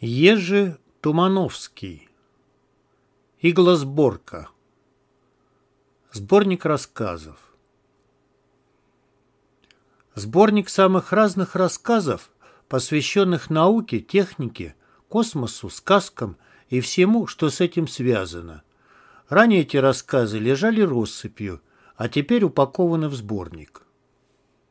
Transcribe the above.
Ежи Тумановский. Иглосборка. Сборник рассказов. Сборник самых разных рассказов, посвященных науке, технике, космосу, сказкам и всему, что с этим связано. Ранее эти рассказы лежали россыпью, а теперь упакованы в сборник.